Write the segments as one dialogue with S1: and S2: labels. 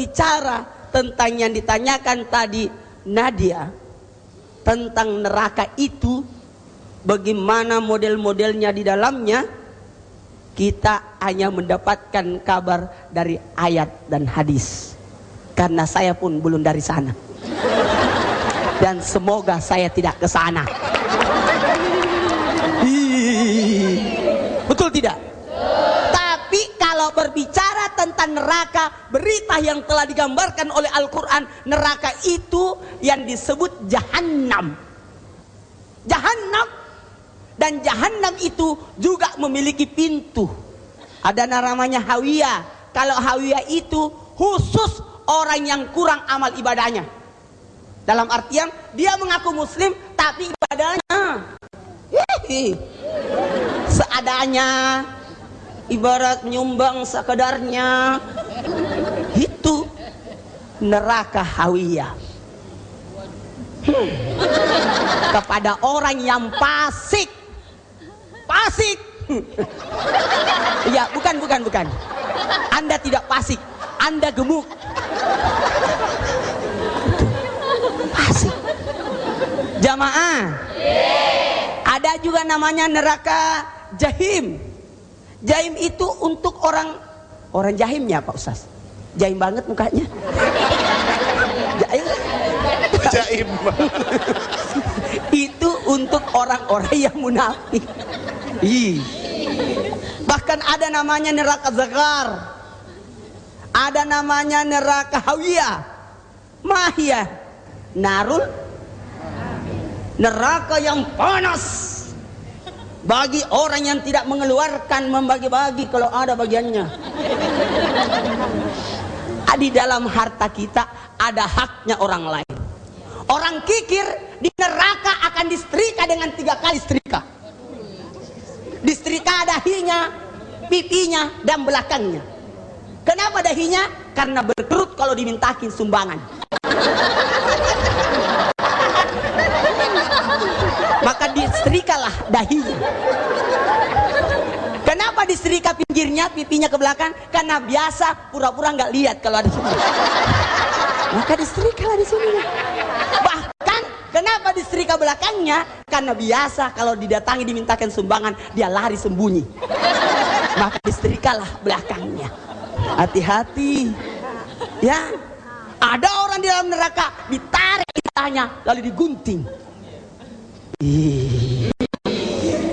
S1: berbicara tentang yang ditanyakan tadi Nadia tentang neraka itu bagaimana model-modelnya di dalamnya kita hanya mendapatkan kabar dari ayat dan hadis. Karena saya pun belum dari sana. Dan semoga saya tidak ke sana. Betul tidak? Tapi kalau berbicara tentang neraka berita yang telah digambarkan oleh Al-Quran. Neraka itu yang disebut jahannam. Jahannam. Dan jahanam itu juga memiliki pintu. Ada namanya hawiyah. Kalau hawiyah itu khusus orang yang kurang amal ibadahnya. Dalam artian dia mengaku muslim tapi ibadahnya seadanya ibarat nyumbang sekedarnya. Itu neraka hawiyah. Kepada orang yang fasik fasik ya bukan bukan bukan. Anda tidak fasik anda gemuk. Fasik jamaah. Ada juga namanya neraka jahim jahim itu untuk orang orang jahimnya Pak Ustaz. Jahim banget mukanya. Jahim
S2: Jaim.
S1: itu untuk orang-orang yang munafik. Ih. bahkan ada namanya neraka zakar. Ada namanya neraka hawiyah. Mahiyah. Narul. Neraka yang panas bagi orang yang tidak mengeluarkan membagi-bagi kalau ada bagiannya. Di dalam harta kita ada haknya orang lain. Orang kikir di neraka akan disetrika dengan tiga kali setrika. Disetrika dahinya pipinya dan belakangnya. Kenapa dahinya karena berkerut kalau dimintakin sumbangan maka disetrikalah dahinya kenapa disetrika pinggirnya pipinya ke belakang? Karena biasa pura-pura nggak lihat kalau ada sini maka disetrikalah di sini. Bahkan kenapa disetrika belakangnya? Karena biasa kalau didatangi dimintakan sumbangan dia lari sembunyi. Maka disetrikalah belakangnya. Hati-hati. Ya. Ada orang di dalam neraka ditarik itanya lalu digunting.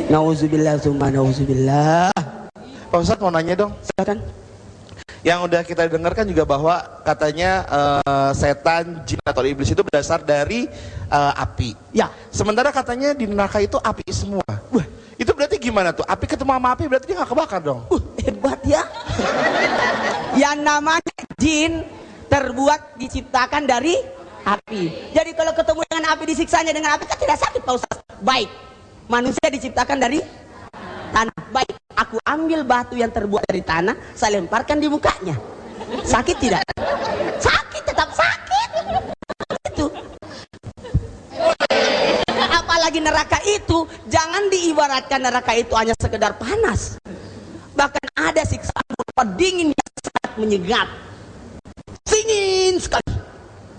S1: Nauzubillah summa nauzubillah.
S2: Pak Ustadz mau nanya dong.
S1: Silakan.
S2: Yang udah kita dengarkan juga bahwa katanya eh, setan, jin atau iblis itu berasal dari eh, api.
S1: Ya.
S2: Sementara katanya di neraka itu api semua. Wah, itu berarti gimana tuh? Api ketemu sama api berarti dia nggak kebakar dong?
S1: Uh, hebat ya. Yang namanya jin terbuat diciptakan dari api. Jadi kalau ketemu dengan api disiksanya dengan api kan tidak sakit Pak Ustaz. Baik. Manusia diciptakan dari tanah. Baik, aku ambil batu yang terbuat dari tanah, saya lemparkan di mukanya. Sakit tidak? Sakit, tetap sakit. Itu. Apalagi neraka itu, jangan diibaratkan neraka itu hanya sekedar panas. Bahkan ada siksaan berupa dingin yang sangat menyegat. Dingin sekali.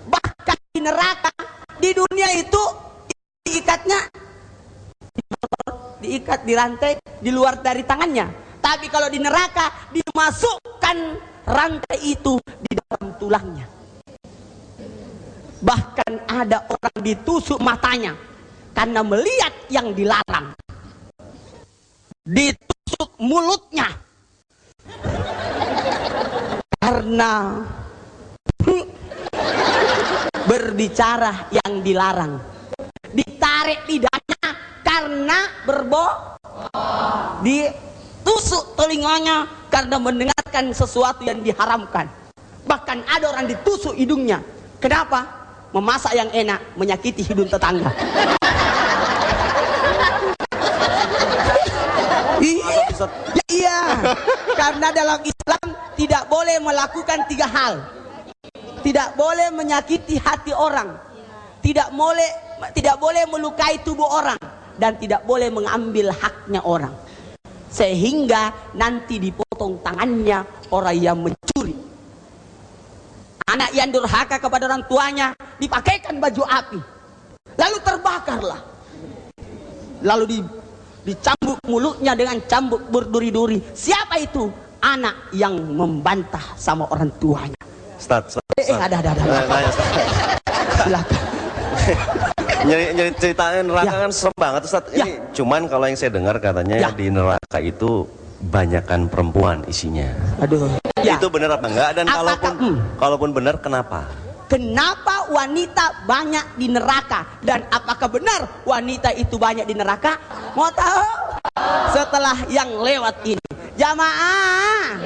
S1: Bahkan di neraka, di dunia itu diikatnya diikat di rantai di luar dari tangannya. Tapi kalau di neraka dimasukkan rantai itu di dalam tulangnya. Bahkan ada orang ditusuk matanya karena melihat yang dilarang. Ditusuk mulutnya. Karena berbicara yang dilarang. Ditarik lidahnya karena berbo ditusuk telinganya karena mendengarkan sesuatu yang diharamkan. Bahkan ada orang ditusuk hidungnya. Kenapa? Memasak yang enak menyakiti hidung tetangga. Iya ya, iya. Karena dalam Islam tidak boleh melakukan tiga hal. Tidak boleh menyakiti hati orang. Tidak boleh tidak boleh melukai tubuh orang dan tidak boleh mengambil haknya orang. Sehingga nanti dipotong tangannya orang yang mencuri. Anak yang durhaka kepada orang tuanya dipakaikan baju api. Lalu terbakarlah. Lalu di, dicambuk mulutnya dengan cambuk berduri-duri. Siapa itu? Anak yang membantah sama orang tuanya.
S3: Ustaz, Ustaz,
S1: eh, eh
S3: Ustaz.
S1: ada ada ada. Silakan
S3: nyari, nyari ceritain neraka
S1: Ya.
S3: kan serem banget Ustaz.
S1: Ya.
S3: Ini cuman kalau yang saya dengar katanya
S1: Ya.
S3: di neraka itu banyakan perempuan isinya.
S1: aduh ya
S3: Itu benar apa enggak? Dan
S1: Apakah-
S3: kalaupun
S1: hmm.
S3: kalaupun benar kenapa?
S1: Kenapa wanita banyak di neraka dan apakah benar wanita itu banyak di neraka? Mau tahu? Setelah yang lewat ini, jamaah.